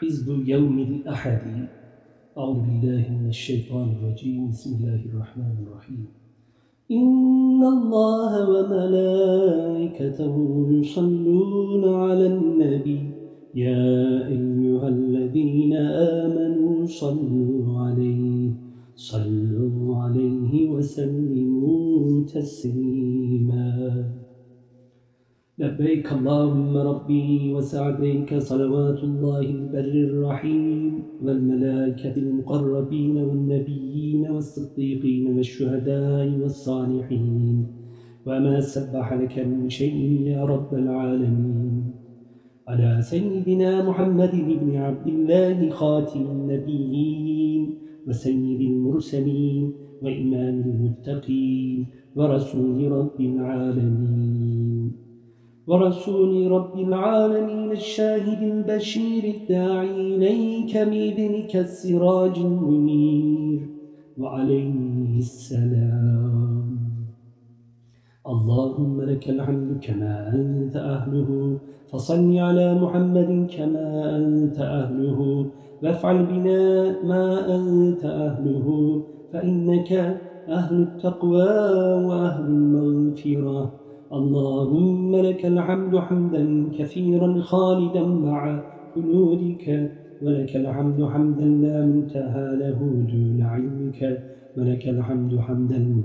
حزب يوم الأحد. أعوذ بالله من الشيطان الرجيم. بسم الله الرحمن الرحيم. إن الله وملائكته يصلون على النبي. يا أيها الذين آمنوا صلوا عليه. صلوا عليه وسلموا تسليما. لبيك اللهم ربي وسعديك صلوات الله البر الرحيم والملائكة المقربين والنبيين والصديقين والشهداء والصالحين وما سبح لك من شيء يا رب العالمين على سيدنا محمد بن عبد الله خاتم النبيين وسيد المرسلين وإمام المتقين ورسول رب العالمين ورسول رب العالمين الشاهد البشير الداعي إليك بإذنك السراج المنير وعليه السلام. اللهم لك الحمد كما أنت أهله فصل على محمد كما أنت أهله وافعل بنا ما أنت أهله فإنك أهل التقوى وأهل المغفرة. اللهم لك الحمد حمدا كثيرا خالدا مع خلودك ولك الحمد حمدا لا منتهى له دون علمك ولك الحمد حمدا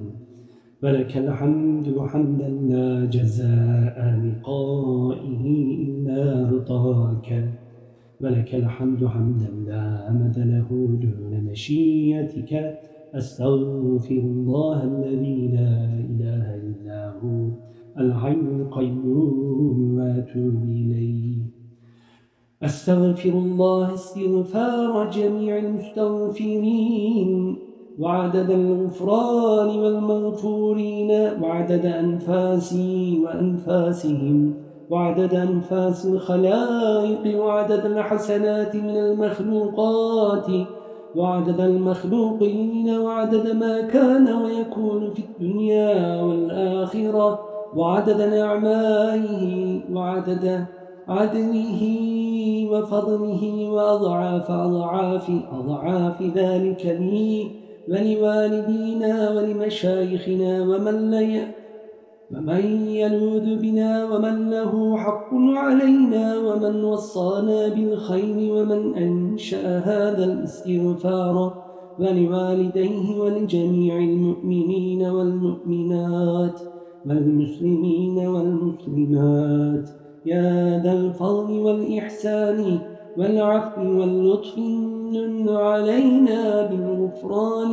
ولك الحمد حمدا لا جزاء لقائه إلا رضاك ولك الحمد حمدا لا أمد له دون مشيتك. أستغفر الله الذي لا إله إلا هو. الحي القيوم واتوب إليه. أستغفر الله استغفار جميع المستغفرين وعدد الغفران والمغفورين وعدد أنفاسي وأنفاسهم وعدد أنفاس الخلائق وعدد الحسنات من المخلوقات وعدد المخلوقين وعدد ما كان ويكون في الدنيا والآخرة وعدد نعمائه وعدد عدله وفضله وأضعاف أضعاف أضعاف ذلك لي ولوالدينا ولمشايخنا ومن لا ومن يلوذ بنا ومن له حق علينا ومن وصانا بالخير ومن أنشأ هذا الاستغفار ولوالديه ولجميع المؤمنين والمؤمنات. والمسلمين والمسلمات. يا ذا الفضل والإحسان والعفو واللطف من علينا بالغفران.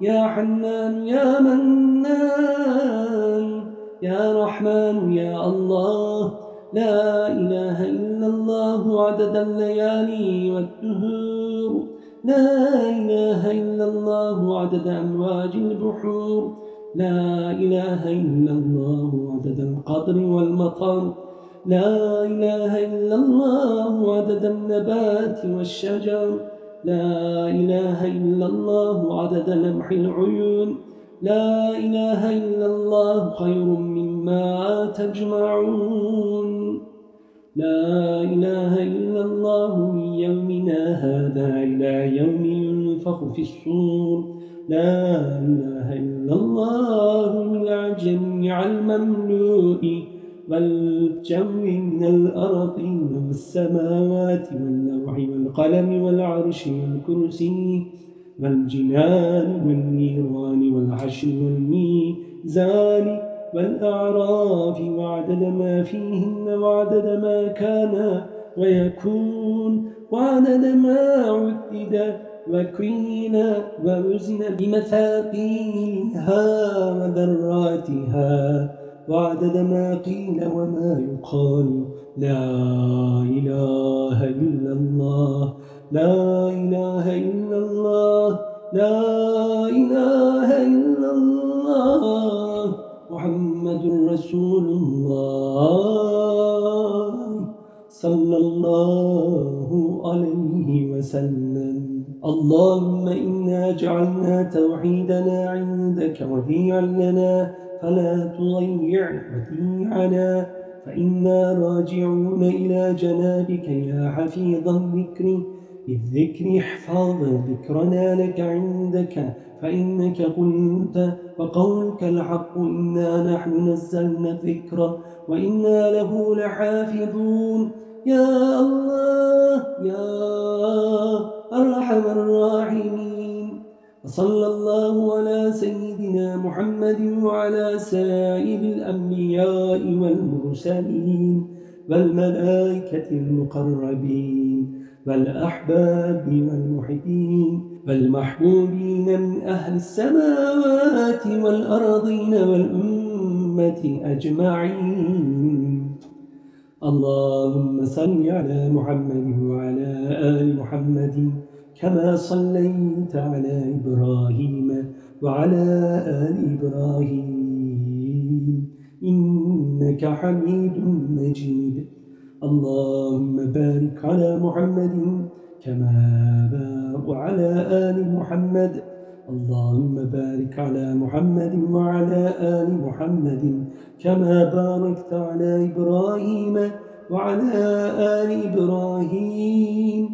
يا حنان يا منان. يا رحمن يا الله. لا إله إلا الله عدد الليالي والدهور. لا إله إلا الله عدد أمواج البحور. لا إله إلا الله عدد القدر والمطر لا إله إلا الله عدد النبات والشجر. لا إله إلا الله عدد لمح العيون. لا إله إلا الله خير مما تجمعون. لا إله إلا الله من يومنا هذا إلى يوم ينفخ في الصور. لا إله إلا الله من الجميع المملوء والجو من الأرض والسماوات واللوح والقلم والعرش والكرسي والجنان والنيران والعشر والميزان والأعراف وعدد ما فيهن وعدد ما كان ويكون وعدد ما عدد وكين ووزن بمثاقيها وذراتها وعدد ما قيل وما يقال. لا إله إلا الله لا إله إلا الله لا إله إلا الله. محمد رسول الله صلى الله عليه وسلم. اللهم إنا جعلنا توحيدنا عندك وفيعا لنا فلا تضيع وديعنا فإنا راجعون إلى جنابك يا حفيظ الذكر. بالذكر احفظ ذكرنا لك عندك فإنك قلت وقولك الحق إنا نحن نزلنا الذكر. وإنا له لحافظون. يا الله يا أرحم الراحمين. وصلى الله على سيدنا محمد وعلى سائر الأنبياء والمرسلين والملائكة المقربين والأحباب والمحبين والمحبوبين من أهل السماوات والأرضين والأمة أجمعين. اللهم صل على محمد وعلى آل محمد كما صليت على إبراهيم وعلى آل إبراهيم. إنك حميد مجيد. اللهم بارك على محمد كما بارك وعلى آل محمد. اللهم بارك على محمد وعلى آل محمد كما باركت على إبراهيم وعلى آل إبراهيم.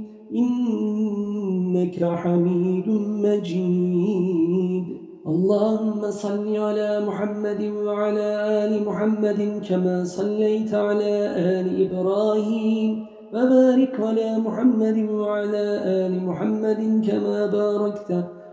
إنك حميد مجيد. اللهم صل على محمد وعلى آل محمد كما صليت على آل إبراهيم. وبارك على محمد وعلى آل محمد كما باركت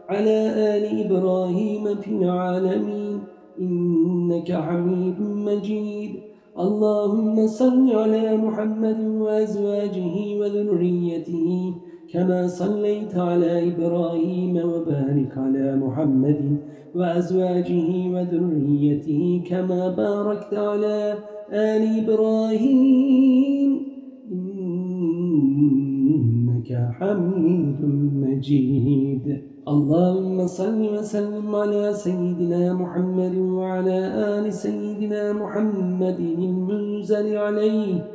على آل إبراهيم في العالمين. إنك حميد مجيد. اللهم صل على محمد وأزواجه وذريته كما صليت على إبراهيم وبارك على محمد وأزواجه وذريته كما باركت على آل إبراهيم. إنك حميد مجيد. اللهم صل وسلم على سيدنا محمد وعلى آل سيدنا محمد المنزل عليه.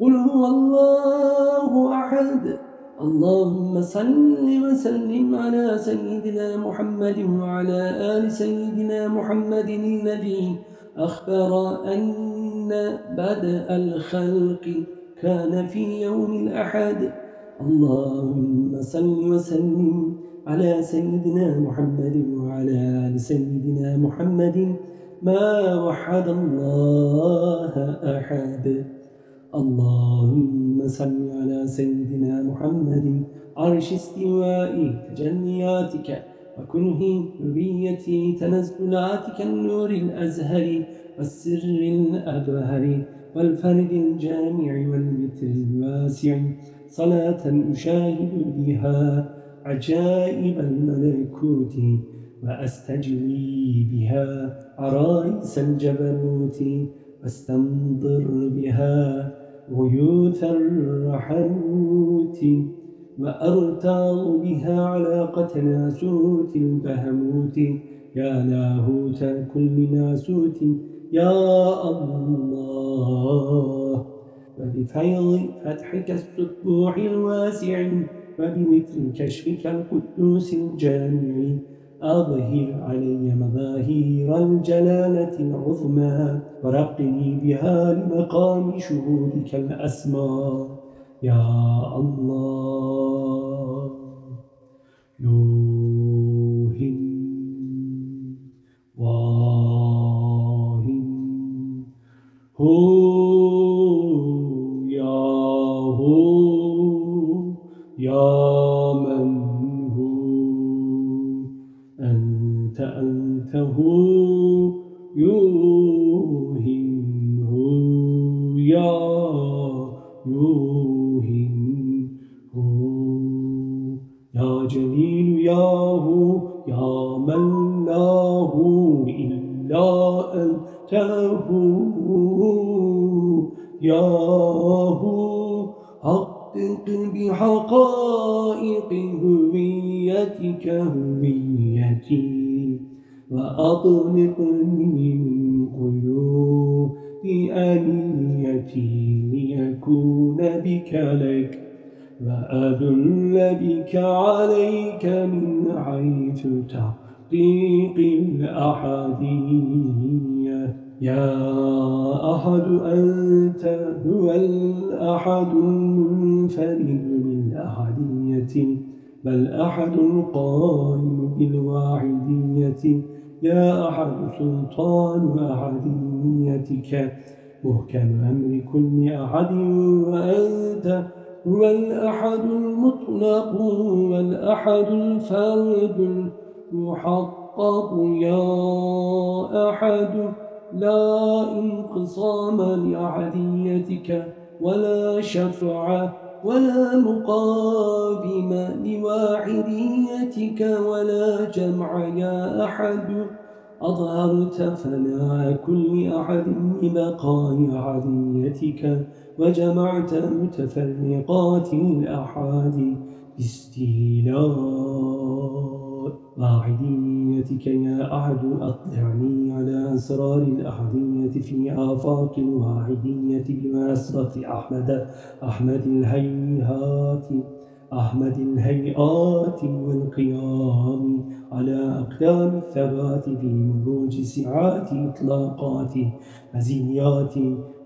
قل هو الله أحد. اللهم صل وسلم على سيدنا محمد وعلى آل سيدنا محمد الذي أخبر أن بدء الخلق كان في يوم الأحد. اللهم صل وسلم على سيدنا محمد وعلى آل سيدنا محمد. ما وحد الله أحد. اللهم صل على سيدنا محمد عرش استواء تجنياتك وكنه نبية تنزلاتك النور الأزهر والسر الأبهر والفرد الجامع والمتر الواسع صلاة أشاهد بها عجائب الملكوت وأستجلي بها عرائس الجبروت. واستنظر بها غيوث الرحموت وأرتاض بها علاقة ناسوت البهموت. يا لاهوت كل ناسوت يا الله. وبفيض فتحك السطوح الواسع وبمثل كشفك القدوس الجامع. أظهر علي مظاهير الجلالة العظمى ورقني بها لمقام شهودك الأسمى. يا الله يوهن واهن. هو أنت هو يا هو حقق بحقائق هويتك هويتي وأطلقني من قلوب أنيتي ليكون بك لك وأدل بك عليك من حيث تحقيق الأحدية يا أحد أنت هو الأحد المنفرد بالأحدية بل أحد قائم بالواحدية. يا أحد سلطان أحديتك محكم أمر كل أحد وأنت هو الأحد المطلق والأحد الفرد المحقق. يا أحد لا انقصام لأحديتك ولا شفع ولا مقابم لواحديتك ولا جمع يا أحد. أظهرت فلا كل أحد ببقاء عديتك وجمعت متفرقات الأحاد باستيلاء. واحديتك يا أحد أطلعني على أسرار الأحدية في آفاق الواحدية بمسرة أحمد أحمد الهيهات أحمد الهيئات والقيام على أقدام الثبات في مروج سعات إطلاقات مزيات.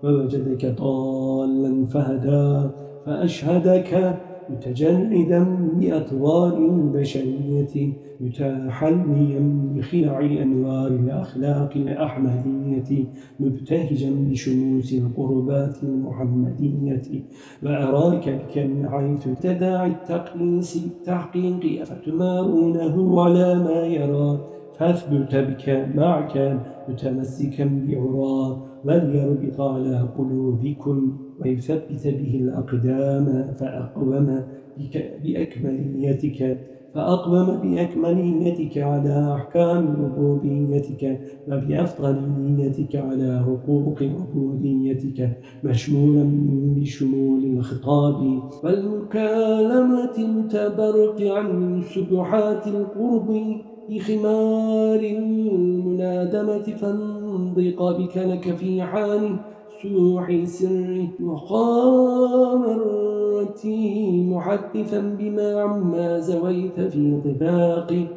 ووجدك ضالا فهدى فأشهدك متجردا بأطوار البشرية. متحليا بخلع أنوار الأخلاق الأحمدية مبتهجا بشموس القربات المحمدية. وأراك بك من حيث تداعي التقليس بالتحقيق أفتمارونه على ما يرى. فاثبت بك معك متمسكا بعرى وليربط على قلوبكم ويثبت به الأقدام فأقوم بأكمليتك. فأقوم بأكمليتك على أحكام ربوبيتك وبأفضليتك على حقوق عبوديتك مشمولا بشمول الخطاب. والمكالمة متبرقعا من سبحات القرب بخمار المنادمة فانضق بك لك في حال سوح سر مخامرتي محدثا بما عما زويت في طباق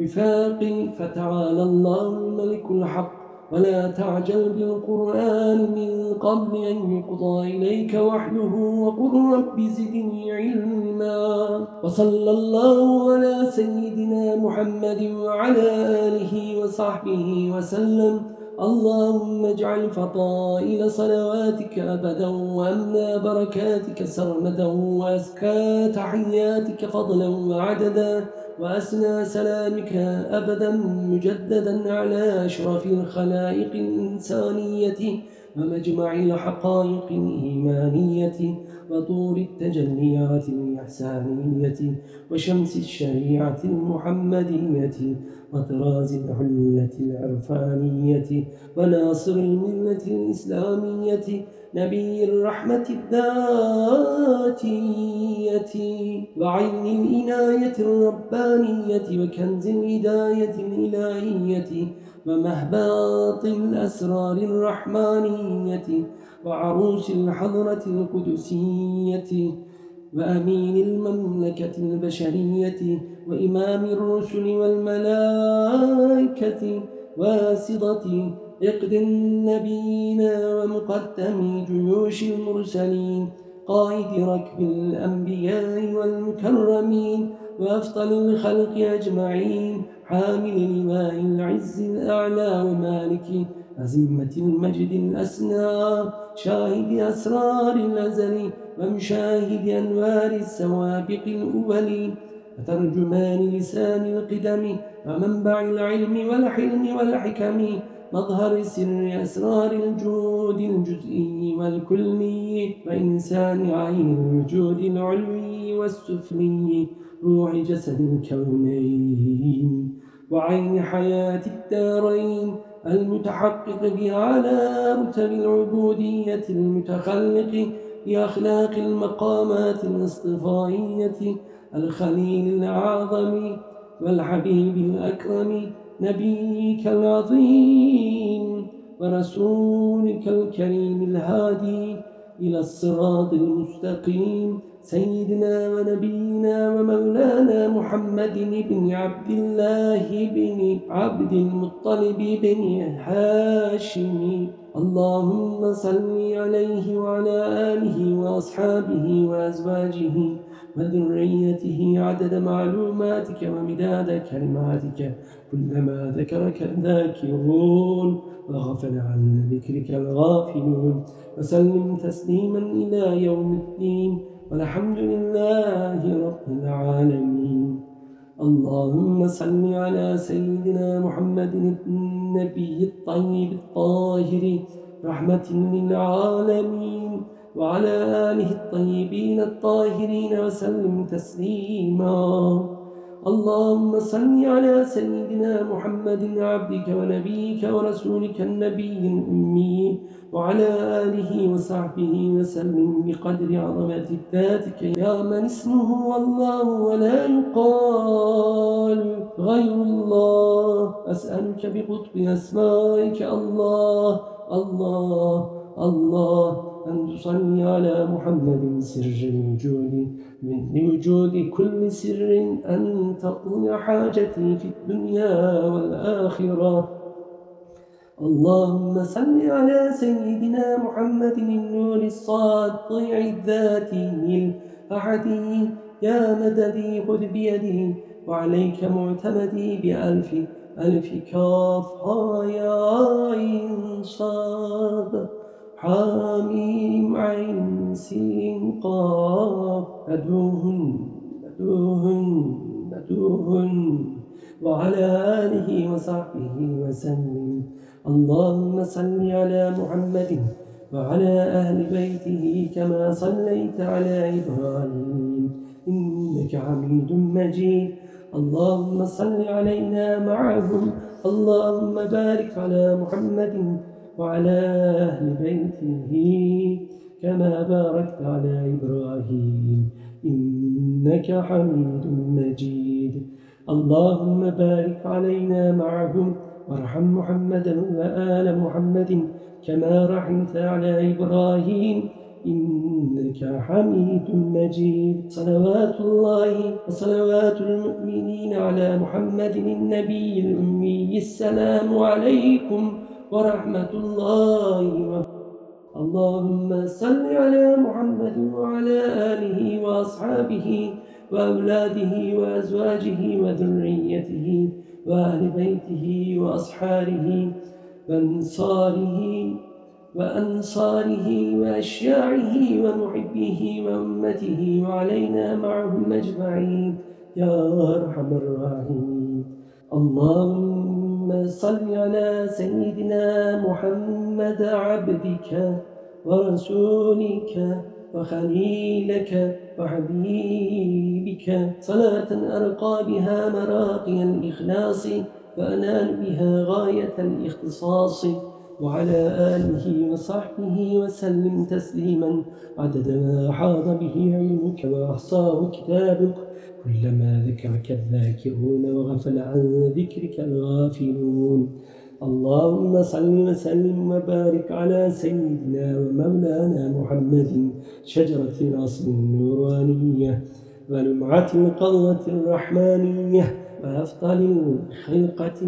وفاق فتعالى الله الملك الحق ولا تعجل بالقرآن من قبل أن يقضى إليك وحده وقل رب زدني علما. وصلى الله على سيدنا محمد وعلى آله وصحبه وسلم. اللهم اجعل فضائل صلواتك أبدا وأمنا بركاتك سرمدا وأزكى تحياتك فضلا وعددا وأسنى سلامك أبدا مجددا على أشرف الخلائق الإنسانية ومجمع الحقائق الإيمانية وطور التجليات الإحسانية وشمس الشريعة المحمدية وطراز العلة العرفانية وناصر الملة الإسلامية نبي الرحمة الذاتية وعين الإناية الربانية وكنز الهداية الإلهية ومهباط الأسرار الرحمانية وعروس الحضرة القدسية وأمين المملكة البشرية وإمام الرسل والملائكة واسطة اقد النبيين ومقدم جيوش المرسلين قائد ركب الأنبياء والمكرمين وأفضل الخلق أجمعين حامل لواء العز الأعلى ومالك أزمة المجد الأسنى شاهد أسرار الأزل ومشاهد أنوار السوابق الأول. وترجمان لسان القدم ومنبع العلم والحلم والحكم مظهر سر أسرار الجود الجزئي والكلي وإنسان عين الوجود العلوي والسفلي روح جسد الكونين وعين حياة الدارين. المتحقق على رتب العبودية المتخلق بأخلاق المقامات الاصطفائية الخليل الأعظم والحبيب الأكرم نبيك العظيم ورسولك الكريم الهادي إلى الصراط المستقيم. سيدنا ونبينا ومولانا محمد بن عبد الله بن عبد المطلب بن هاشم. اللهم صل عليه وعلى آله وأصحابه وأزواجه وذريته عدد معلوماتك ومداد كلماتك. كلما ذكرك الذاكرون وغفل عن ذكرك الغافلون. وسلم تسليما إلى يوم الدين. والحمد لله رب العالمين. اللهم صل على سيدنا محمد النبي الطيب الطاهر رحمة للعالمين وعلى آله الطيبين الطاهرين وسلم تسليما. اللهم صل على سيدنا محمد عبدك ونبيك ورسولك النبي الأمي وعلى آله وصحبه وسلم بقدر عظمة ذاتك يا من اسمه الله ولا يقال غير الله. أسألك بقطب أسمائك. الله الله الله. أن تصلي على محمد سر الوجود من وجود كل سر أن تقضي حاجتي في الدنيا والآخرة. اللهم صل على سيدنا محمد النور الصادع الذاتي الأحدي يا مددي خذ بيدي وعليك معتمدي بألف ألف كاف. يا عين صاد حاميم عين سين قاف أدوهن أدوهن أدوهن وعلى آله وصحبه وسلم. اللهم صل على محمد وعلى أهل بيته كما صليت على إبراهيم. إنك حميد مجيد. اللهم صل علينا معهم. اللهم بارك على محمد وعلى أهل بيته كما باركت على إبراهيم إنك حميد مجيد. اللهم بارك علينا معهم وارحم محمدا وآل محمد كما رحمت على إبراهيم إنك حميد مجيد. صلوات الله وصلوات المؤمنين على محمد النبي الأمي. السلام عليكم ورحمة الله اللهم صل على محمد وعلى آله وأصحابه وأولاده وأزواجه وذريته وأهل بيته وأصحاره وأنصاره وأنصاره وأشياعه ومحبه وأمته وعلينا معهم أجمعين يا أرحم الراحمين. اللهم صل على سيدنا محمد عبدك ورسولك وخليلك وحبيبك. صلاة أرقى بها مراقي الإخلاص وأنال بها غاية الاختصاص. وعلى آله وصحبه وسلم تسليما. عدد ما حاض به علمك وأحصاه كتابك. كلما ذكرك الذاكرون وغفل عن ذكرك الغافلون. اللهم صل وسلم وبارك على سيدنا ومولانا محمد. شجرة الأصل النورانية ولمعة القوة الرحمانية وأفضل الخلقة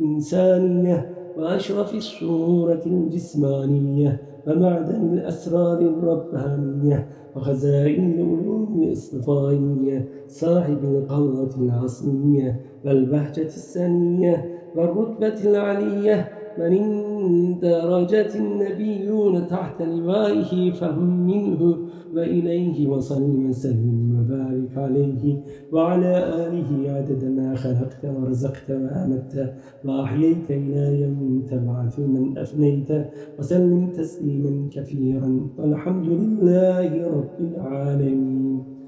الإنسانية وأشرف الصورة الجسمانية. ومعدن الأسرار الربانية وخزائن العلوم الاصطفائية صاحب القوة العصمية والبهجة السنية والرتبة العلية. من اندرجت النبيون تحت لوائه فهم منه وإليه وصل وسلم وبارك عليه وعلى آله عدد ما خلقت ورزقت وأمت وأحييت إلى يوم تبعث من أفنيت وسلم تسليما كثيرا والحمد لله رب العالمين.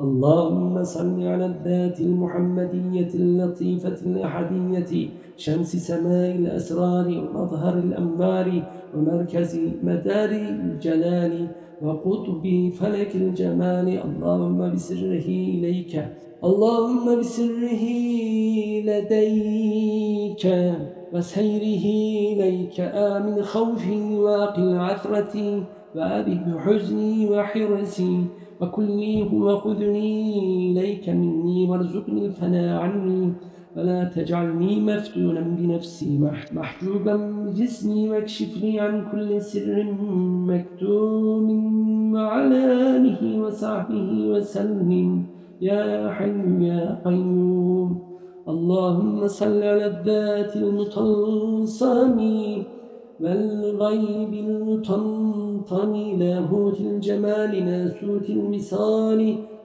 اللهم صل على الذات المحمدية اللطيفة الأحدية شمس سماء الأسرار ومظهر الأنبار ومركز مدار الجلال وقطب فلك الجمال. اللهم بسره إليك اللهم بسره لديك وسيره إليك. آمن خوفي واقل عثرتي وأبي حزني وحرسي وكلي وخذني إليك مني وارزقني الفناء عني. ولا تجعلني مفتونا بنفسي محجوبا بجسمي واكشف لي عن كل سر مكتوم وعلى آله وصحبه وسلم. يا حي يا قيوم. اللهم صل على الذات المطلصم والغيب المطنطن لاهوت الجمال ناسوت المثال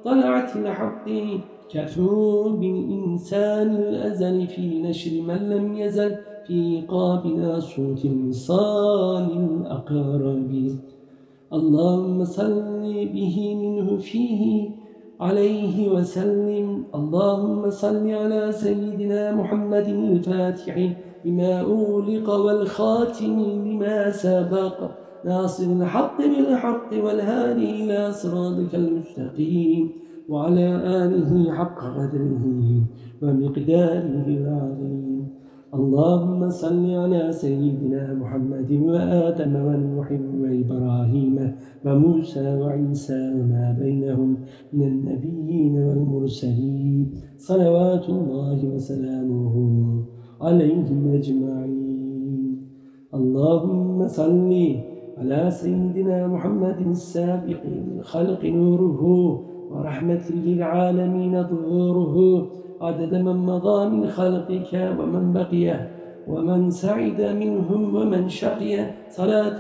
طلعت الحق كثوب إنسان الأزل في نشر من لم يزل في قابنا صوت المصال الأقرب. اللهم صل به منه فيه عليه وسلم. اللهم صل على سيدنا محمد الفاتح لما أولق والخاتم لما سبق. ناصر الحق بالحق والهادي إلى صراطك المستقيم. وعلى آله حق قدره ومقداره العظيم. اللهم صل على سيدنا محمد وآدم ونوح وإبراهيم وموسى وعيسى وما بينهم من النبيين والمرسلين. صلوات الله وسلامه عليهم أجمعين. اللهم صل على سيدنا محمد السابق الخلق نوره ورحمة للعالمين ظهوره عدد من مضى من خلقك ومن بقي ومن سعد منهم ومن شقي. صلاة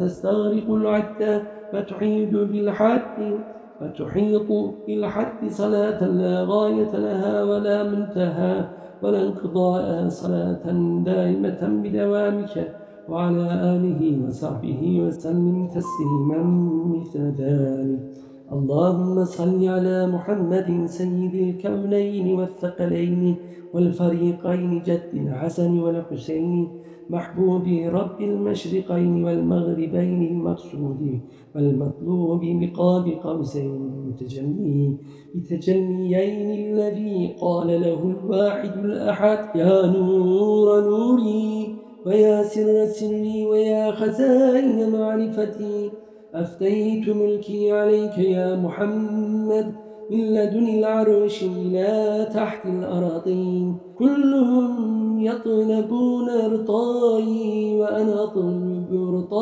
تستغرق العد فتحيد بالحد فتحيط بالحد. صلاة لا غاية لها ولا منتهى ولا انقضاء صلاة دائمة بدوامك. وعلى آله وصحبه وسلم تسليما مثل ذلك. اللهم صل على محمد سيد الكونين والثقلين والفريقين جد الحسن والحسين محبوب رب المشرقين والمغربين المقصود والمطلوب بقاب قوسين المتجلي بتجليين الذي قال له الواحد الأحد يا نور نوري ويا سر سري ويا خزائن معرفتي أفتيت ملكي عليك يا محمد؟ من لدن العرش إلى تحت الأراضين. كلهم يطلبون رطاي وأنا أطلب رطاك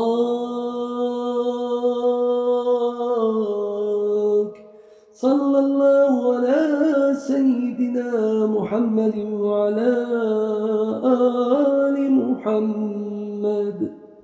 صلى الله على سيدنا محمد وعلى آل محمد.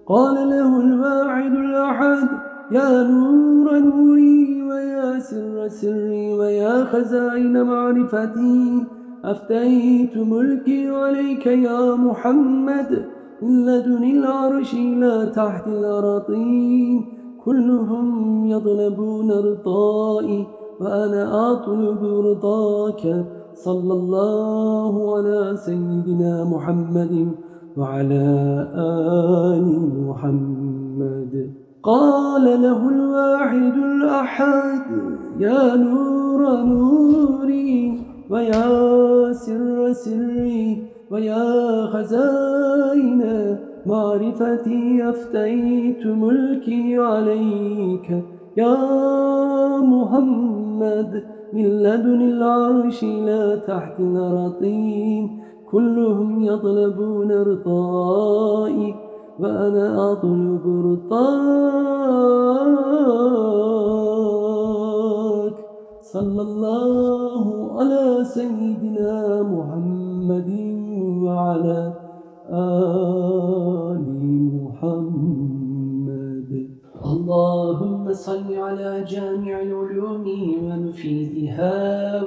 قال له الواعد الأحد يا نور نوري ويا سر سري ويا خزائن معرفتي أفتيت ملكي عليك يا محمد. من لدن العرش إلى تحت الأراضين كلهم يطلبون رضائي وأنا أطلب رضاك. صلى الله على سيدنا محمد وعلى آل محمد. قال له الواحد الأحد يا نور نوري ويا سر سري ويا خزائن معرفتي أفتيت ملكي عليك. يا محمد من لدن العرش لا تحت الأراضين كلهم يطلبون رضائي وأنا أطلب رضاك. صلى الله على سيدنا محمد وعلى آل محمد. اللهم صل على جامع العلوم ومفيدها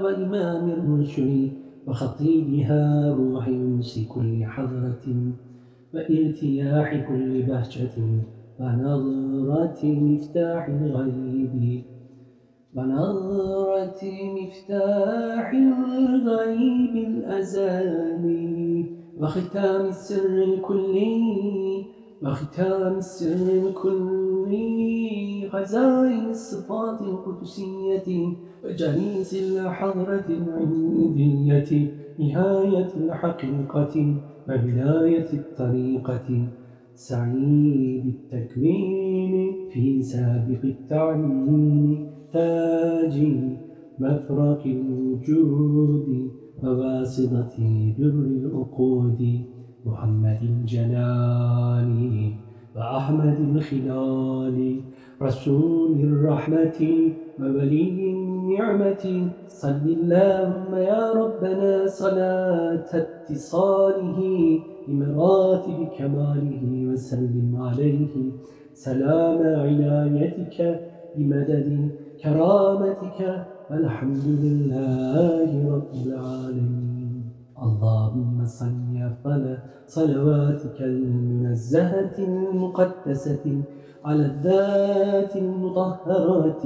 وإمام الرسل وخطيبها روح ينس كل حضرة وإرتياح كل بهجة ونظرة مفتاح الغيب. ونظرة مفتاح الغيب الأزالي وختام السر الكلي وختام السر الكلي خزائن الصفات القدسية. وجنيس الحضرة العندية نهاية الحقيقة. وبداية الطريقة سعيد التكوين في سابق التعليم تاج مفرق الوجود وواسطة در العقود محمد الجلال وأحمد الخلال رسول الرحمة. وولي النعمة صل اللهم يا ربنا صلاة اتصاله بمراتب كماله وسلم عليه. سلام عنايتك بمدد كرامتك. الحمد لله رب العالمين. اللهم صل أفضل صلواتك المنزهة المقدسة على الذات المطهرة.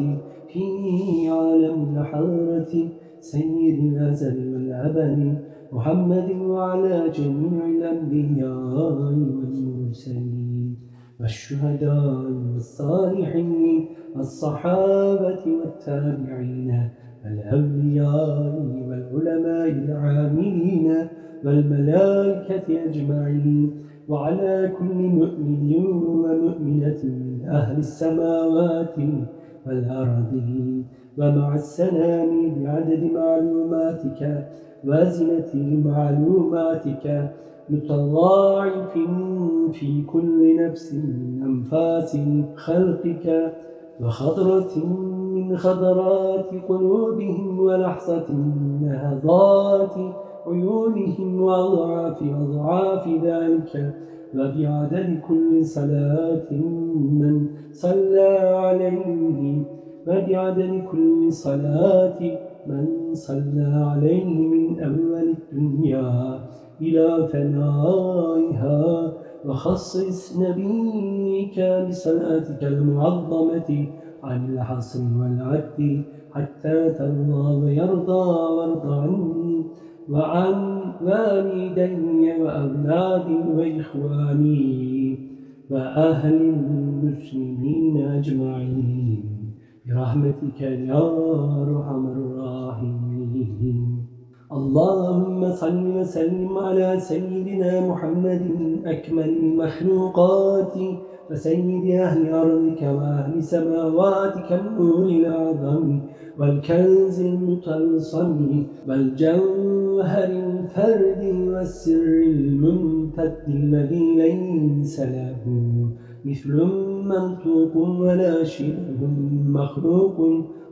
في عالم الحضرة سيد الأزل والأبد محمد وعلى جميع الأنبياء والمرسلين والشهداء والصالحين والصحابة والتابعين والأولياء والعلماء العاملين والملائكة أجمعين وعلى كل مؤمن ومؤمنة من أهل السماوات والأرضين ومع السلام بعدد معلوماتك وازنة معلوماتك. متضاعف في كل نفس من أنفاس خلقك. وخضرة من خضرات قلوبهم ولحظة من نهضات عيونهم. وأضعاف أضعاف ذلك. وبعدد كل صلاة من صلى عليه. وبعدد كل صلاة من صلى عليه من أول الدنيا إلى فنائها وخصص نبيك بصلاتك المعظمة عن الحصر والعد حتى ترضى ويرضى وارض عني وعن والدي وأولادي وإخواني وأهل المسلمين أجمعين. برحمتك يا أرحم الراحمين. اللهم صل وسلم على سيدنا محمد أكمل المخلوقات وسيد أهل أرضك وأهل سماواتك النور الأعظم والكنز المتلصم والجوهر الفرد والسر الممتد الذي ليس له مثل منطوق ولا شبه مخلوق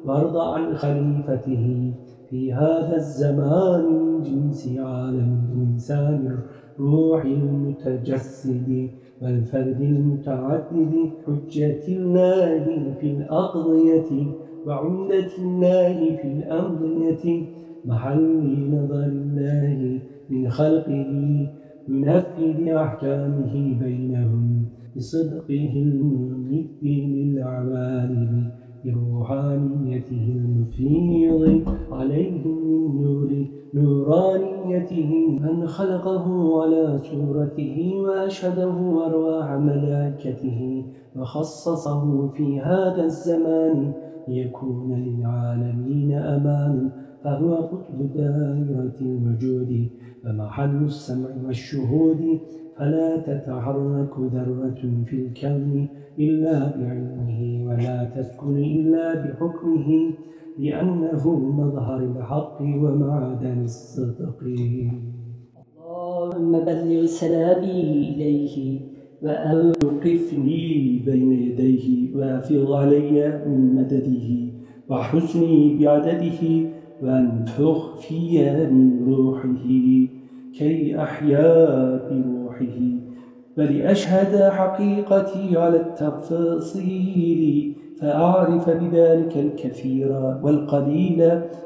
وارض عن خليفته في هذا الزمان جنس عالم الإنسان الروح المتجسد. والفرد المتعدد حجة الله في الأقضية وعمدة الله في الأمضية محل نظر الله من خلقه ينفذ أحكامه بينهم بصدقه الممد للعوالم بروحانيته المفيض عليهم من نور نورانيته من خلقه على صورته وأشهده أرواح ملائكته وخصصه في هذا الزمان ليكون للعالمين أمان فهو قطب دائرة الوجود ومحل السمع والشهود فلا تتحرك ذرة في الكون إلا بعلمه ولا تسكن إلا بحكمه. لأنه مظهر الحق ومعدن الصدق. اللهم بلغ سلامي إليه وأوقفني بين يديه وأفض علي من مدده وحسني بعدده وأنفخ في من روحه كي أحيا بروحه ولأشهد حقيقتي على التفصيل فأعرف بذلك الكثير والقليل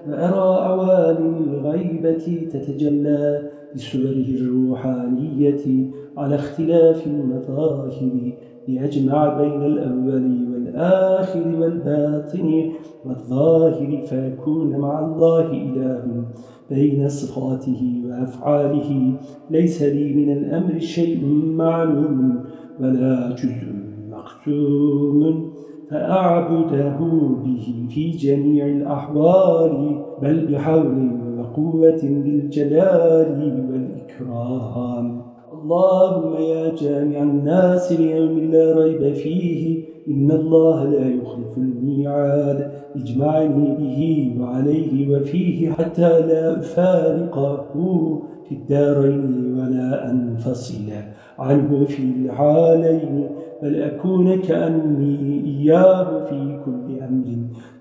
وأرى عوالم الغيبة تتجلى بصوره الروحانية على اختلاف المظاهر ليجمع بين الأول والآخر والباطن والظاهر فيكون مع الله إله بين صفاته وأفعاله. ليس لي من الأمر شيء معلوم ولا جزء مقسوم. فأعبده به في جميع الأحوال بل بحول وقوة بالجلال والإكرام. اللهم يا جامع الناس ليوم لا ريب فيه إن الله لا يخلف الميعاد. اجمعني به وعليه وفيه حتى لا أفارقه. في الدارين ولا أنفصل عنه في الحالين بل أكون كأني إياه في كل أمر.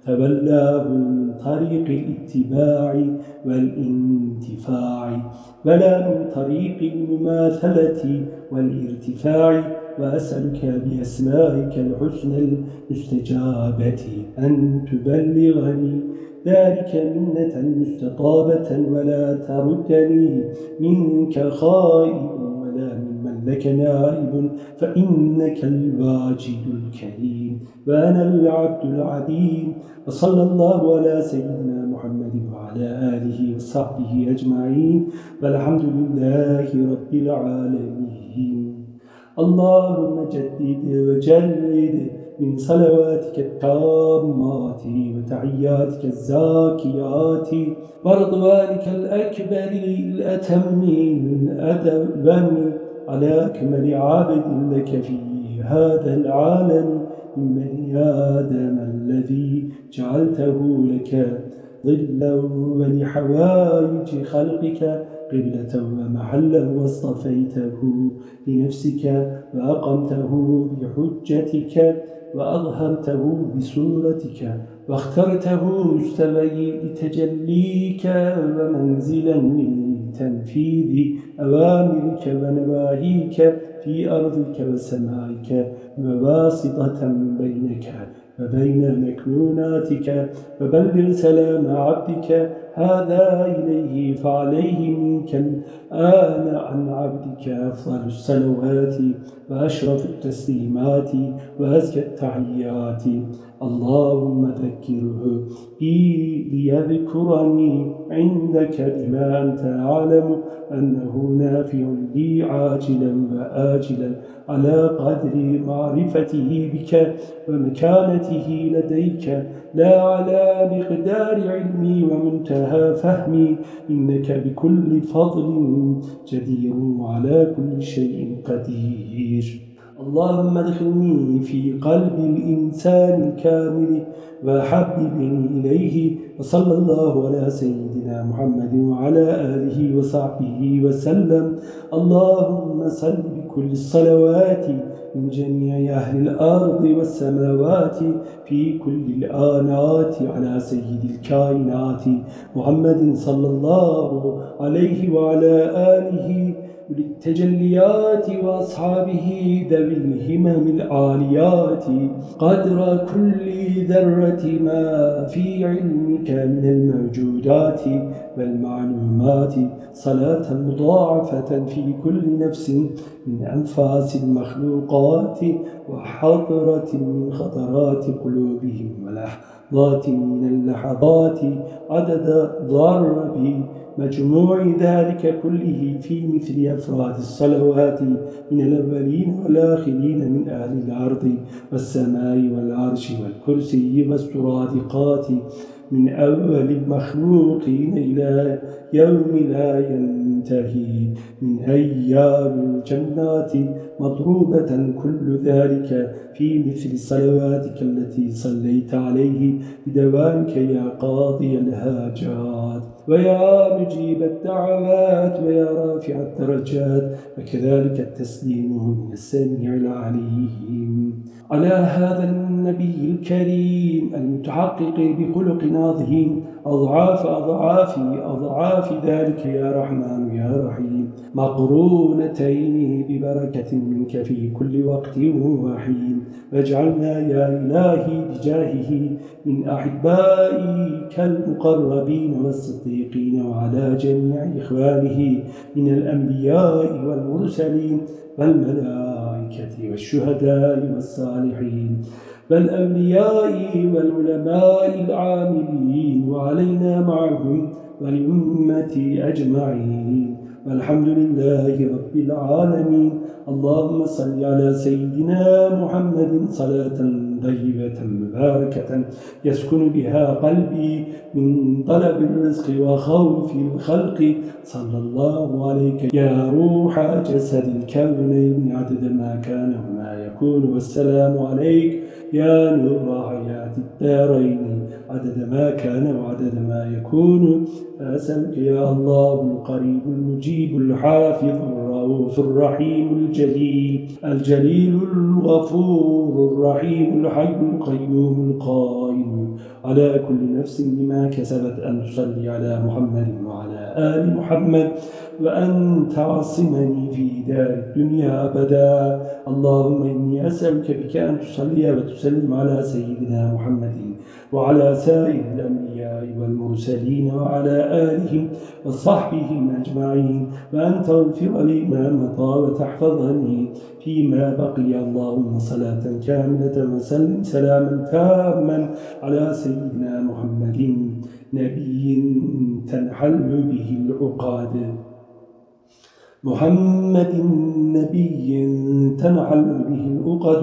تبلاه من طريق الاتباع والانتفاع ولا من طريق المماثلة والارتفاع. وأسألك بأسمائك الحسنى المستجابة أن تبلغني ذلك منة مستطابة ولا تردني منك خائب ولا ممن لك نائب فإنك الواجد الكريم وأنا العبد العديم وصلى الله على سيدنا محمد وعلى آله وصحبه أجمعين والحمد لله رب العالمين. اللهم جدد وجرد من صلواتك التامات وتعياتك الزاكيات ورضوانك الأكبر الأتم الأدب على أكمل عابد لك في هذا العالم من بني آدم الذي جعلته لك ظلا ولحوائج خلقك قبلة ومحلا واصطفيته لنفسك وأقمته بحجتك. وأظهرته بسورتك واخترته مستوي لتجليك ومنزلا لتنفيذ أوامرك ونواهيك في أرضك وسمائك وواسطة بينك. وبين مكنوناتك وبلغ سلام عبدك. هذا إليه فعليه منك الآن عن عبدك أفضل الصلوات وأشرف التسليمات وأزكى التحيات. اللهم ذكره بي ليذكرني عندك بما أنت أعلم أنه نافع لي عاجلا وآجلا. على قدر معرفته بك ومكانته لديك لا على مقدار علمي ومنتهى فهمي. إنك بكل فضل جدير على كل شيء قدير. اللهم ادخلني في قلب الإنسان الكامل وحببني إليه وصلى الله على سيدنا محمد وعلى آله وصحبه وسلم. اللهم صل بكل الصلوات من جميع أهل الأرض والسماوات في كل الآنات على سيد الكائنات محمد صلى الله عليه وعلى آله للتجليات وأصحابه ذوي الهمم العاليات قدر كل ذرة ما في علمك من الموجودات والمعلومات. صلاة مضاعفة في كل نفس من أنفاس المخلوقات وحضرة من خطرات قلوبهم. ولحظات من اللحظات عدد ضرب مجموع ذلك كله في مثل أفراد الصلوات من الأولين والآخرين من أهل الأرض والسماء والعرش والكرسي والسرادقات من أول المخلوقين إلى يوم لا ينتهي من أيام الجنات مضروبة كل ذلك في مثل صلواتك التي صليت عليه بدوامك يا قاضي الهاجات ويا مجيب الدعوات ويا رافع الدرجات وكذلك التسليم من السميع العليم. على هذا النبي الكريم المتحقق بخلق عظيم أضعاف أضعاف أضعاف ذلك يا رحمن يا رحيم. مقرونتين ببركة منك في كل وقت وحين. واجعلنا يا إلهي بجاهه من أحبائك المقربين والصديقين وعلى جميع إخوانه من الأنبياء والمرسلين والملائكة والشهداء والصالحين. والأولياء والعلماء العاملين وعلينا معهم والأمة أجمعين. والحمد لله رب العالمين. اللهم صل على سيدنا محمد صلاة طيبة مباركة يسكن بها قلبي من طلب الرزق وخوف الخلق. صلى الله عليك يا روح جسد الكونين عدد ما كان وما يكون. والسلام عليك يا نور حياة الدارين عدد ما كان وعدد ما يكون. فأسألك يا الله القريب المجيب الحافظ الرؤوف الرحيم الجليل. الجليل الغفور الرحيم الحي القيوم القائم. على كل نفس بما كسبت أن تصلي على محمد وعلى آل محمد. وأن تعصمني في دار الدنيا أبدا. اللهم إني أسألك بك أن تصلي وتسلم على سيدنا محمد. وعلى سائر الأنبياء والمرسلين وعلى آلهم وصحبهم أجمعين. وأن تغفر لي ما مضى وتحفظني فيما بقي. اللهم صلاة كاملة وسلم سلاما تاما على سيدنا محمد نبي تنحل به العقاد. محمد نبي تنحل به الأقد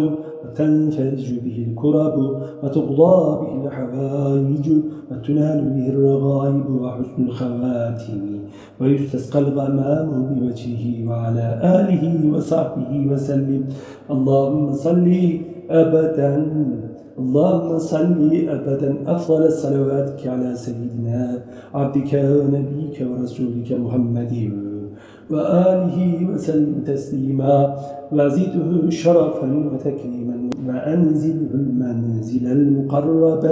وتنفرج به الكرب وتقضى به الحوائج وتنال به الرغائب وحسن الخواتم. ويستسقى الغمام بوجهه وعلى آله وصحبه وسلم. اللهم صل أبدا اللهم صل أبدا. أفضل صلواتك على سيدنا عبدك ونبيك ورسولك محمد وآله وسلم تسليما. وزده شرفا وتكريما. وأنزله المنزل المقرب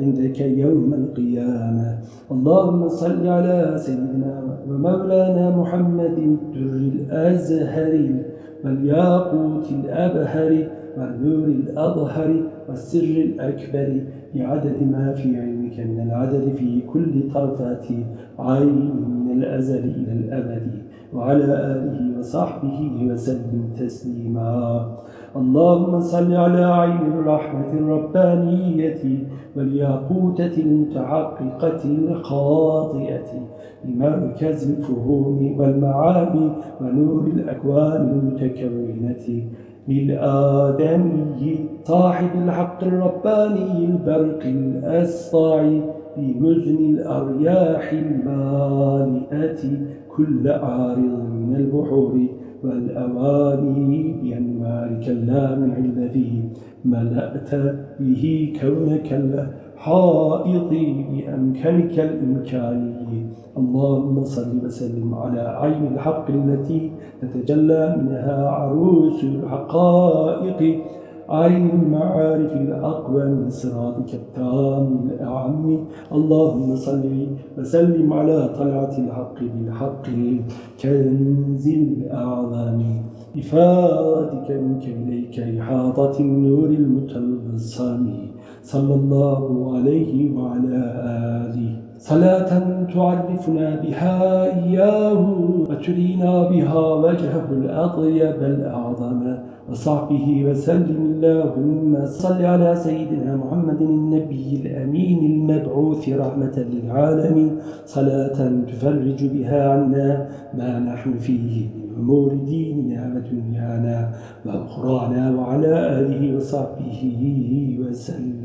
عندك يوم القيامة. اللهم صل على سيدنا ومولانا محمد الدر الأزهر والياقوت الأبهر والنور الأظهر والسر الأكبر بعدد ما في علمك من العدد في كل طرفات عين من الأزل إلى الأبد. وعلى آله وصحبه وسلم تسليما. اللهم صل على عين الرحمة الربانية والياقوتة المتحققة الخاطئة بمركز الفهوم والمعاني ونور الأكوان المتكونة للآدمي صاحب الحق الرباني البرق الأسطع بمزن الأرياح المالئة كل عارض من البحور والأواني بأنوارك اللامع الذي ملأت به كونك الحائط بأمكنك الإمكاني اللهم صل وسلم على عين الحق التي تتجلى منها عروس الحقائق. عين المعارف الأقوى من صراطك التام الأعم اللهم صل وسلم على طلعة الحق بالحق. كنز الأعظم إفادك منك إليك إحاطة النور المتلصم صلى الله عليه وعلى آله. صلاة تعرفنا بها إياه وترينا بها وجهه الأطيب الأعظم وصحبه وسلم اللهم صل على سيدنا محمد النبي الأمين المبعوث رحمة للعالمين. صلاة تفرج بها عنا ما نحن فيه من أمور ديننا ودنيانا وأخرانا وعلى آله وصحبه وسلم.